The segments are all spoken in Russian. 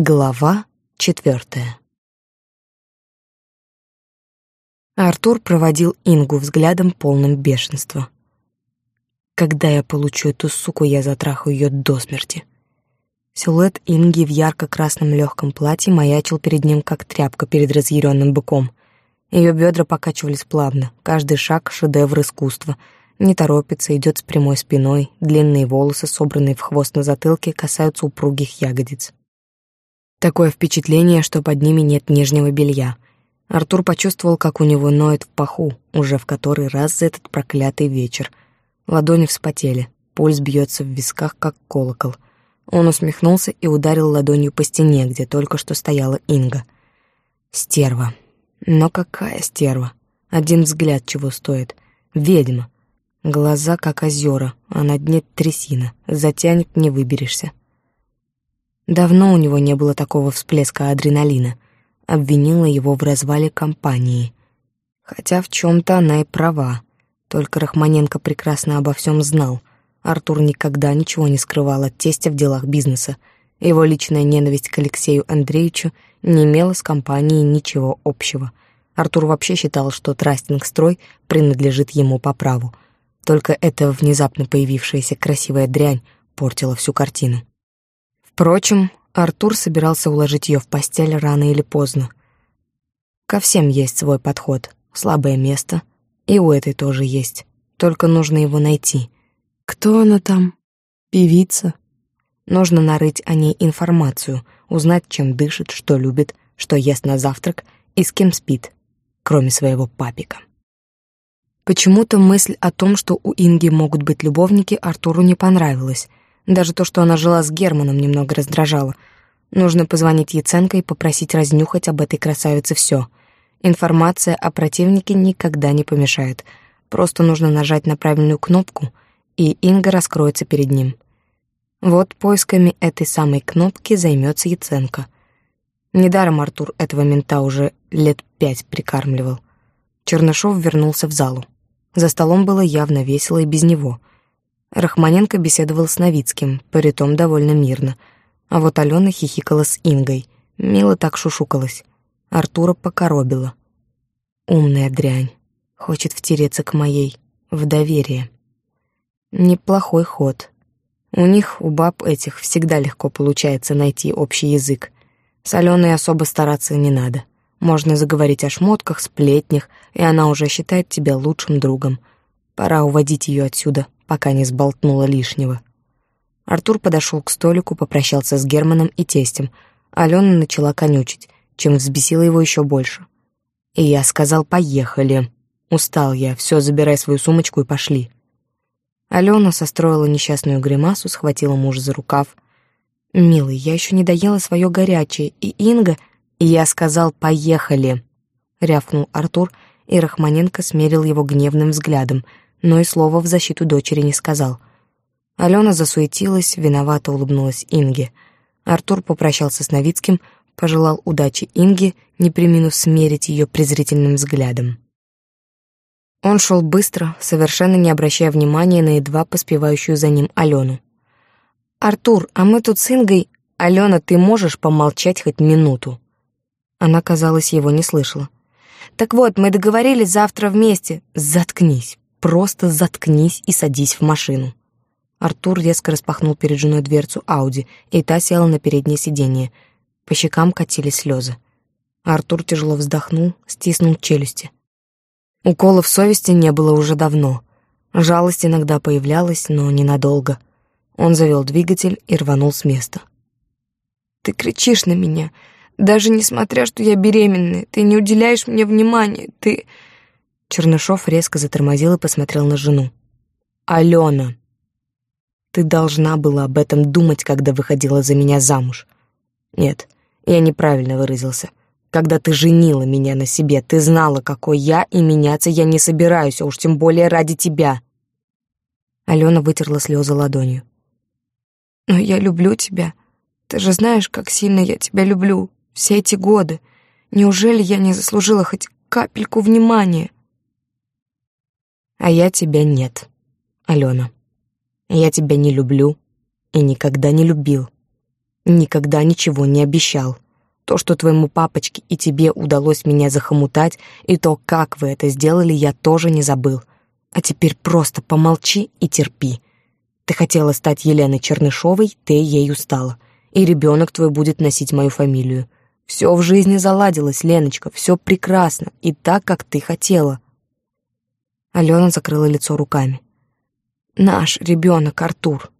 Глава четвертая Артур проводил Ингу взглядом полным бешенства. «Когда я получу эту суку, я затрахаю ее до смерти». Силуэт Инги в ярко-красном легком платье маячил перед ним, как тряпка перед разъяренным быком. Ее бедра покачивались плавно, каждый шаг — шедевр искусства. Не торопится, идет с прямой спиной, длинные волосы, собранные в хвост на затылке, касаются упругих ягодиц. Такое впечатление, что под ними нет нижнего белья. Артур почувствовал, как у него ноет в паху, уже в который раз за этот проклятый вечер. Ладони вспотели, пульс бьется в висках, как колокол — он усмехнулся и ударил ладонью по стене, где только что стояла Инга. Стерва. Но какая стерва? Один взгляд чего стоит. Ведьма. Глаза как озера, а на дне трясина. Затянет, не выберешься. Давно у него не было такого всплеска адреналина. Обвинила его в развале компании. Хотя в чем то она и права. Только Рахманенко прекрасно обо всем знал. Артур никогда ничего не скрывал от тестя в делах бизнеса. Его личная ненависть к Алексею Андреевичу не имела с компанией ничего общего. Артур вообще считал, что трастинг-строй принадлежит ему по праву. Только эта внезапно появившаяся красивая дрянь портила всю картину. Впрочем, Артур собирался уложить ее в постель рано или поздно. Ко всем есть свой подход, слабое место, и у этой тоже есть. Только нужно его найти — кто она там? Певица? Нужно нарыть о ней информацию, узнать, чем дышит, что любит, что ест на завтрак и с кем спит, кроме своего папика. Почему-то мысль о том, что у Инги могут быть любовники, Артуру не понравилась. Даже то, что она жила с Германом, немного раздражало. Нужно позвонить Яценко и попросить разнюхать об этой красавице все. Информация о противнике никогда не помешает. Просто нужно нажать на правильную кнопку — и Инга раскроется перед ним. Вот поисками этой самой кнопки займется Яценко. Недаром Артур этого мента уже лет пять прикармливал. Чернышов вернулся в залу. За столом было явно весело и без него. Рахманенко беседовал с Новицким, паритом довольно мирно. А вот Алена хихикала с Ингой. Мило так шушукалась. Артура покоробила. Умная дрянь. Хочет втереться к моей. В доверие. Неплохой ход. У них, у баб этих, всегда легко получается найти общий язык. С Аленой особо стараться не надо. Можно заговорить о шмотках, сплетнях, и она уже считает тебя лучшим другом. Пора уводить ее отсюда, пока не сболтнула лишнего. Артур подошел к столику, попрощался с Германом и тестем. Алена начала конючить, чем взбесила его еще больше. И я сказал «поехали». Устал я, все, забирай свою сумочку и пошли. Алена состроила несчастную гримасу, схватила мужа за рукав. «Милый, я еще не доела свое горячее, и Инга...» «И я сказал, поехали!» — рявкнул Артур, и Рахманенко смерил его гневным взглядом, но и слова в защиту дочери не сказал. Алена засуетилась, виновато улыбнулась Инге. Артур попрощался с Новицким, пожелал удачи Инге, не преминув смерить ее презрительным взглядом. Он шел быстро, совершенно не обращая внимания на едва поспевающую за ним Алену. «Артур, а мы тут с Ингой...» «Алена, ты можешь помолчать хоть минуту?» Она, казалось, его не слышала. «Так вот, мы договорились завтра вместе. Заткнись, просто заткнись и садись в машину». Артур резко распахнул перед женой дверцу Ауди, и та села на переднее сиденье. По щекам катились слезы. Артур тяжело вздохнул, стиснул челюсти. Уколов совести не было уже давно. Жалость иногда появлялась, но ненадолго. Он завел двигатель и рванул с места. «Ты кричишь на меня, даже несмотря, что я беременная. Ты не уделяешь мне внимания, ты...» Чернышов резко затормозил и посмотрел на жену. «Алена, ты должна была об этом думать, когда выходила за меня замуж. Нет, я неправильно выразился. Когда ты женила меня на себе, ты знала, какой я, и меняться я не собираюсь, а уж тем более ради тебя. Алена вытерла слезы ладонью. Но я люблю тебя. Ты же знаешь, как сильно я тебя люблю. Все эти годы. Неужели я не заслужила хоть капельку внимания? А я тебя нет, Алена. Я тебя не люблю и никогда не любил. никогда ничего не обещал. То, что твоему папочке и тебе удалось меня захомутать, и то, как вы это сделали, я тоже не забыл. А теперь просто помолчи и терпи. Ты хотела стать Еленой Чернышовой, ты ею стала. И ребенок твой будет носить мою фамилию. Все в жизни заладилось, Леночка, все прекрасно и так, как ты хотела. Алена закрыла лицо руками. Наш ребенок Артур.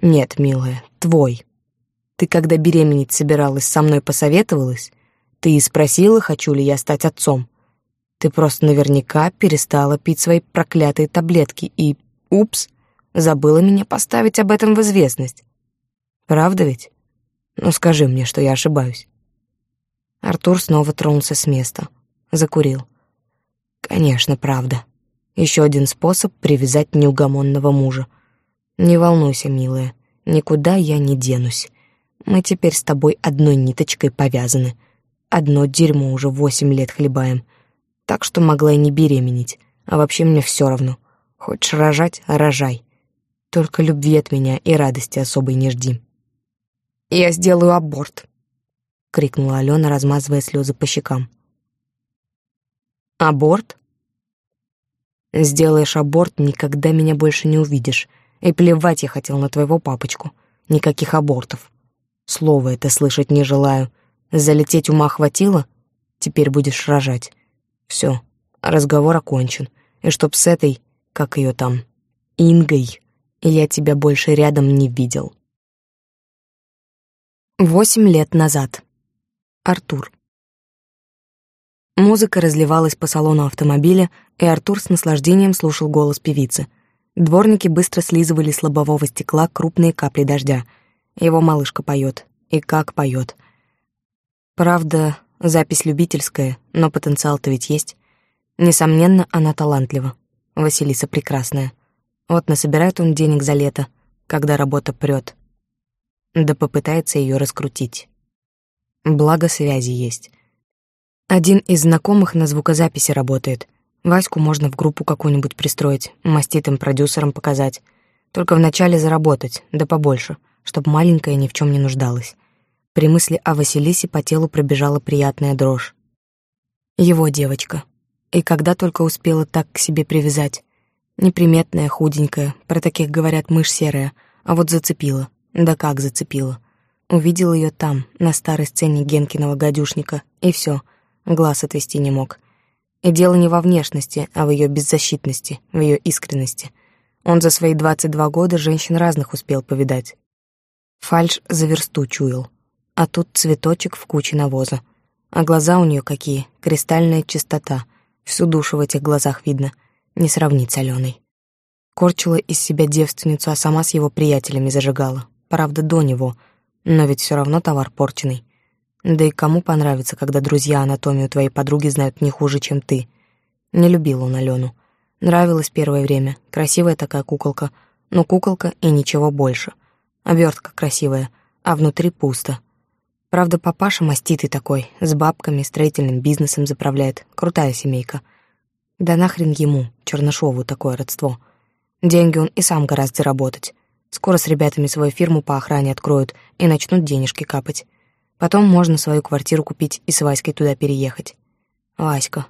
Нет, милая, твой. Ты когда беременеть собиралась, со мной посоветовалась? Ты и спросила, хочу ли я стать отцом. Ты просто наверняка перестала пить свои проклятые таблетки и, упс, забыла меня поставить об этом в известность. Правда ведь? Ну скажи мне, что я ошибаюсь. Артур снова тронулся с места, закурил. Конечно, правда. Еще один способ привязать неугомонного мужа. Не волнуйся, милая, никуда я не денусь. Мы теперь с тобой одной ниточкой повязаны. Одно дерьмо уже восемь лет хлебаем — так что могла и не беременеть. А вообще мне все равно. Хочешь рожать — рожай. Только любви от меня и радости особой не жди. «Я сделаю аборт», — крикнула Алена, размазывая слезы по щекам. «Аборт?» «Сделаешь аборт, никогда меня больше не увидишь. И плевать я хотел на твоего папочку. Никаких абортов. Слово это слышать не желаю. Залететь ума хватило? Теперь будешь рожать. Все, разговор окончен. И чтоб с этой, как ее там, Ингой, я тебя больше рядом не видел. Восемь лет назад. Артур. Музыка разливалась по салону автомобиля, и Артур с наслаждением слушал голос певицы. Дворники быстро слизывали с лобового стекла крупные капли дождя. Его малышка поет. И как поет. Правда, Запись любительская, но потенциал-то ведь есть. Несомненно, она талантлива. Василиса прекрасная. Вот насобирает он денег за лето, когда работа прёт. Да попытается её раскрутить. Благо связи есть. Один из знакомых на звукозаписи работает. Ваську можно в группу какую-нибудь пристроить, маститым продюсером показать. Только вначале заработать, да побольше, чтобы маленькая ни в чем не нуждалась. При мысли о Василисе по телу пробежала приятная дрожь. Его девочка. И когда только успела так к себе привязать. Неприметная, худенькая, про таких говорят мышь серая, а вот зацепила. Да как зацепила. Увидел ее там, на старой сцене Генкиного гадюшника, и все, глаз отвести не мог. И дело не во внешности, а в ее беззащитности, в ее искренности. Он за свои двадцать два года женщин разных успел повидать. Фальш за версту чуял а тут цветочек в куче навоза. А глаза у нее какие, кристальная чистота. Всю душу в этих глазах видно, не сравнить с Аленой. Корчила из себя девственницу, а сама с его приятелями зажигала. Правда, до него, но ведь все равно товар порченый. Да и кому понравится, когда друзья анатомию твоей подруги знают не хуже, чем ты. Не любил он Алену. Нравилось первое время, красивая такая куколка, но куколка и ничего больше. Обертка красивая, а внутри пусто. Правда, папаша маститый такой, с бабками, строительным бизнесом заправляет. Крутая семейка. Да нахрен ему, Чернышову, такое родство. Деньги он и сам гораздо работать. Скоро с ребятами свою фирму по охране откроют и начнут денежки капать. Потом можно свою квартиру купить и с Васькой туда переехать. Васька.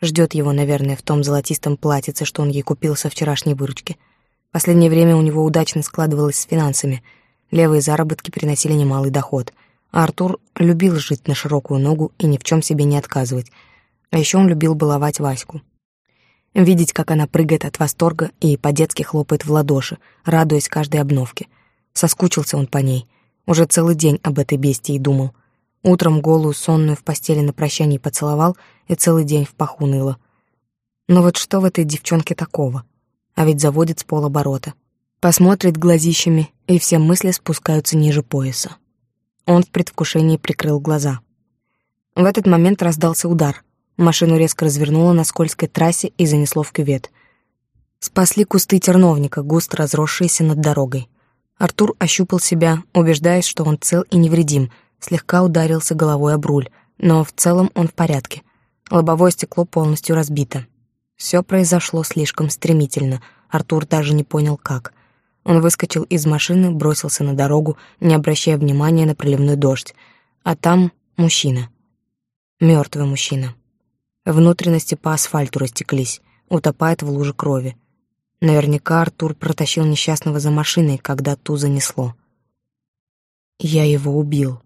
Ждет его, наверное, в том золотистом платьице, что он ей купил со вчерашней выручки. Последнее время у него удачно складывалось с финансами. Левые заработки приносили немалый доход — Артур любил жить на широкую ногу и ни в чем себе не отказывать. А еще он любил баловать Ваську. Видеть, как она прыгает от восторга и по-детски хлопает в ладоши, радуясь каждой обновке. Соскучился он по ней. Уже целый день об этой бестии думал. Утром голую, сонную в постели на прощании поцеловал и целый день в паху ныло. Но вот что в этой девчонке такого? А ведь заводит с полоборота. Посмотрит глазищами, и все мысли спускаются ниже пояса. Он в предвкушении прикрыл глаза. В этот момент раздался удар. Машину резко развернуло на скользкой трассе и занесло в кювет. Спасли кусты терновника, густо разросшиеся над дорогой. Артур ощупал себя, убеждаясь, что он цел и невредим, слегка ударился головой об руль, но в целом он в порядке. Лобовое стекло полностью разбито. Все произошло слишком стремительно, Артур даже не понял как. Он выскочил из машины, бросился на дорогу, не обращая внимания на проливной дождь. А там мужчина. Мертвый мужчина. Внутренности по асфальту растеклись, утопает в луже крови. Наверняка Артур протащил несчастного за машиной, когда ту занесло. Я его убил.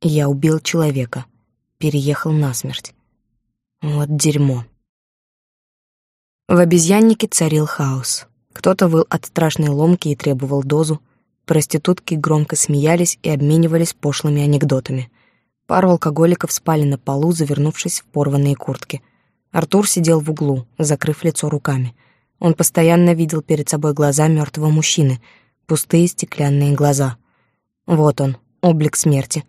Я убил человека. Переехал насмерть. Вот дерьмо. В обезьяннике царил хаос. Кто-то выл от страшной ломки и требовал дозу. Проститутки громко смеялись и обменивались пошлыми анекдотами. Пару алкоголиков спали на полу, завернувшись в порванные куртки. Артур сидел в углу, закрыв лицо руками. Он постоянно видел перед собой глаза мертвого мужчины, пустые стеклянные глаза. Вот он, облик смерти.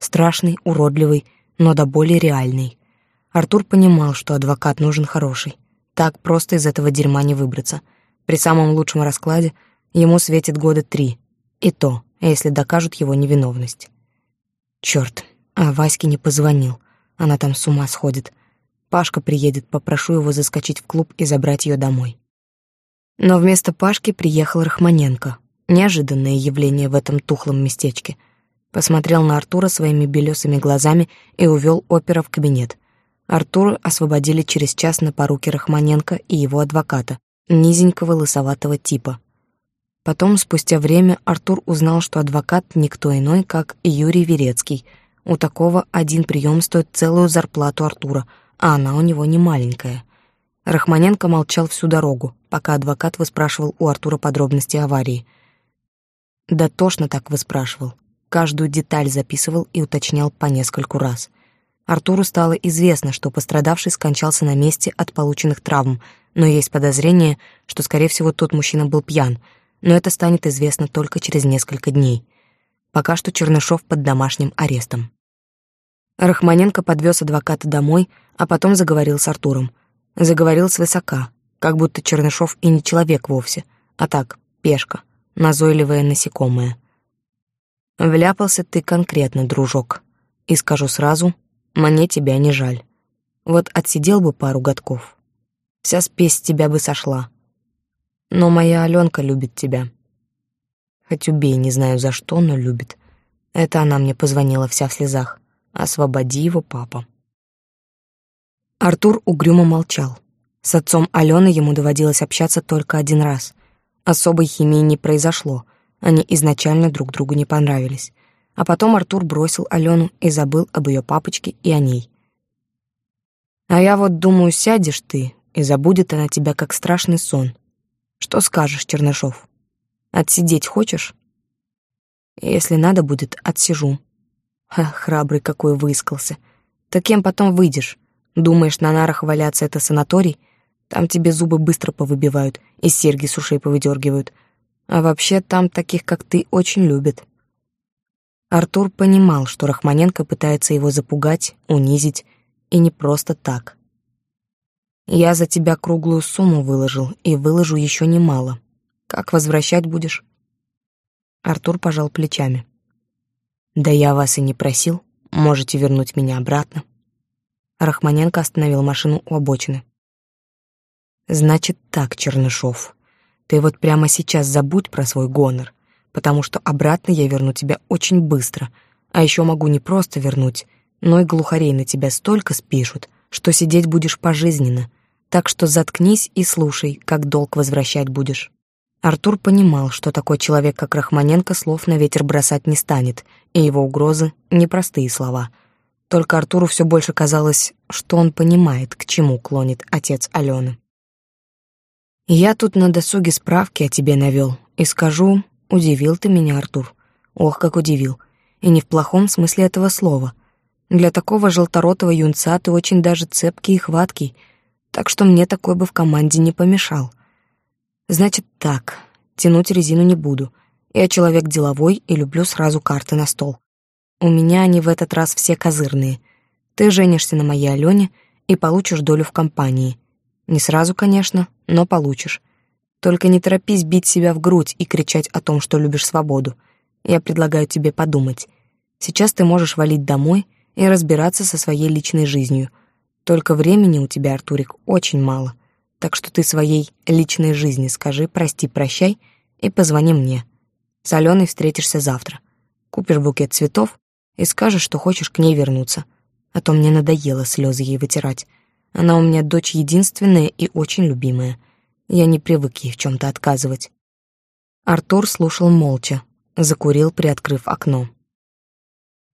Страшный, уродливый, но до боли реальный. Артур понимал, что адвокат нужен хороший. Так просто из этого дерьма не выбраться — при самом лучшем раскладе ему светит года три, и то, если докажут его невиновность. Черт, а Ваське не позвонил, она там с ума сходит. Пашка приедет, попрошу его заскочить в клуб и забрать ее домой. Но вместо Пашки приехал Рахманенко. Неожиданное явление в этом тухлом местечке. Посмотрел на Артура своими белесыми глазами и увел опера в кабинет. Артура освободили через час на поруки Рахманенко и его адвоката, низенького лысоватого типа. Потом, спустя время, Артур узнал, что адвокат никто иной, как Юрий Верецкий. У такого один прием стоит целую зарплату Артура, а она у него не маленькая. Рахманенко молчал всю дорогу, пока адвокат выспрашивал у Артура подробности аварии. Да тошно так выспрашивал. Каждую деталь записывал и уточнял по нескольку раз. Артуру стало известно, что пострадавший скончался на месте от полученных травм, но есть подозрение, что, скорее всего, тот мужчина был пьян, но это станет известно только через несколько дней. Пока что Чернышов под домашним арестом. Рахманенко подвез адвоката домой, а потом заговорил с Артуром. Заговорил свысока, как будто Чернышов и не человек вовсе, а так, пешка, назойливое насекомое. Вляпался ты конкретно, дружок. И скажу сразу, мне тебя не жаль. Вот отсидел бы пару годков, Вся спесь тебя бы сошла. Но моя Аленка любит тебя. Хоть убей, не знаю за что, но любит. Это она мне позвонила вся в слезах. Освободи его, папа. Артур угрюмо молчал. С отцом Алены ему доводилось общаться только один раз. Особой химии не произошло. Они изначально друг другу не понравились. А потом Артур бросил Алену и забыл об ее папочке и о ней. А я вот думаю, сядешь ты, и забудет она тебя как страшный сон. Что скажешь, Чернышов? Отсидеть хочешь? Если надо будет, отсижу. Ха, храбрый какой выискался. Так кем потом выйдешь? Думаешь, на нарах валяться это санаторий? Там тебе зубы быстро повыбивают и серьги с ушей повыдергивают. А вообще там таких, как ты, очень любят. Артур понимал, что Рахманенко пытается его запугать, унизить, и не просто так. Я за тебя круглую сумму выложил и выложу еще немало. Как возвращать будешь? Артур пожал плечами. Да я вас и не просил. Можете вернуть меня обратно. Рахманенко остановил машину у обочины. Значит так, Чернышов. Ты вот прямо сейчас забудь про свой гонор, потому что обратно я верну тебя очень быстро, а еще могу не просто вернуть, но и глухарей на тебя столько спишут, что сидеть будешь пожизненно, так что заткнись и слушай, как долг возвращать будешь». Артур понимал, что такой человек, как Рахманенко, слов на ветер бросать не станет, и его угрозы — непростые слова. Только Артуру все больше казалось, что он понимает, к чему клонит отец Алены. «Я тут на досуге справки о тебе навел, и скажу, удивил ты меня, Артур. Ох, как удивил. И не в плохом смысле этого слова. Для такого желторотого юнца ты очень даже цепкий и хваткий — так что мне такой бы в команде не помешал. Значит так, тянуть резину не буду. Я человек деловой и люблю сразу карты на стол. У меня они в этот раз все козырные. Ты женишься на моей Алене и получишь долю в компании. Не сразу, конечно, но получишь. Только не торопись бить себя в грудь и кричать о том, что любишь свободу. Я предлагаю тебе подумать. Сейчас ты можешь валить домой и разбираться со своей личной жизнью — только времени у тебя, Артурик, очень мало. Так что ты своей личной жизни скажи «прости, прощай» и позвони мне. С Аленой встретишься завтра. Купишь букет цветов и скажешь, что хочешь к ней вернуться. А то мне надоело слезы ей вытирать. Она у меня дочь единственная и очень любимая. Я не привык ей в чем-то отказывать. Артур слушал молча, закурил, приоткрыв окно.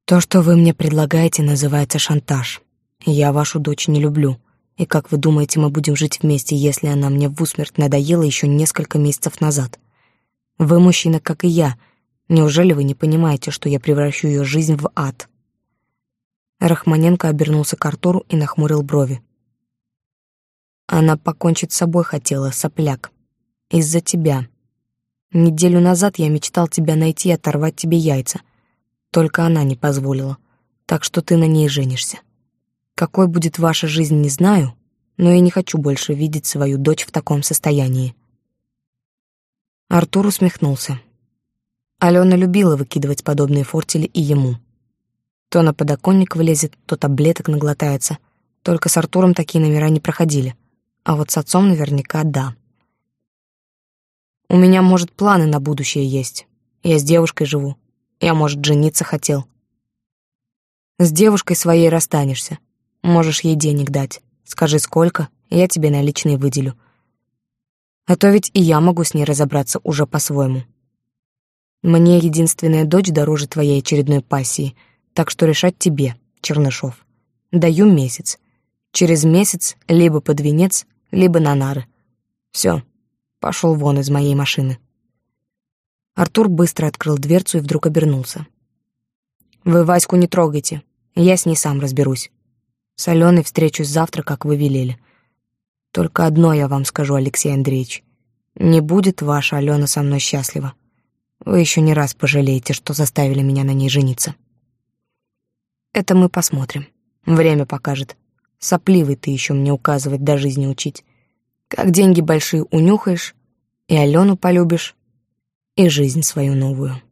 То, что вы мне предлагаете, называется шантаж. Я вашу дочь не люблю. И как вы думаете, мы будем жить вместе, если она мне в усмерть надоела еще несколько месяцев назад? Вы мужчина, как и я. Неужели вы не понимаете, что я превращу ее жизнь в ад? Рахманенко обернулся к Артуру и нахмурил брови. Она покончить с собой хотела, сопляк. Из-за тебя. Неделю назад я мечтал тебя найти и оторвать тебе яйца. Только она не позволила. Так что ты на ней женишься. Какой будет ваша жизнь, не знаю, но я не хочу больше видеть свою дочь в таком состоянии. Артур усмехнулся. Алена любила выкидывать подобные фортели и ему. То на подоконник вылезет, то таблеток наглотается. Только с Артуром такие номера не проходили. А вот с отцом наверняка да. У меня, может, планы на будущее есть. Я с девушкой живу. Я, может, жениться хотел. С девушкой своей расстанешься. Можешь ей денег дать. Скажи, сколько, я тебе наличные выделю. А то ведь и я могу с ней разобраться уже по-своему. Мне единственная дочь дороже твоей очередной пассии, так что решать тебе, Чернышов. Даю месяц. Через месяц либо под венец, либо на нары. Все, пошел вон из моей машины. Артур быстро открыл дверцу и вдруг обернулся. «Вы Ваську не трогайте, я с ней сам разберусь. С Аленой встречусь завтра, как вы велели. Только одно я вам скажу, Алексей Андреевич. Не будет ваша Алена со мной счастлива. Вы еще не раз пожалеете, что заставили меня на ней жениться. Это мы посмотрим. Время покажет. Сопливый ты еще мне указывать до жизни учить. Как деньги большие унюхаешь, и Алену полюбишь, и жизнь свою новую.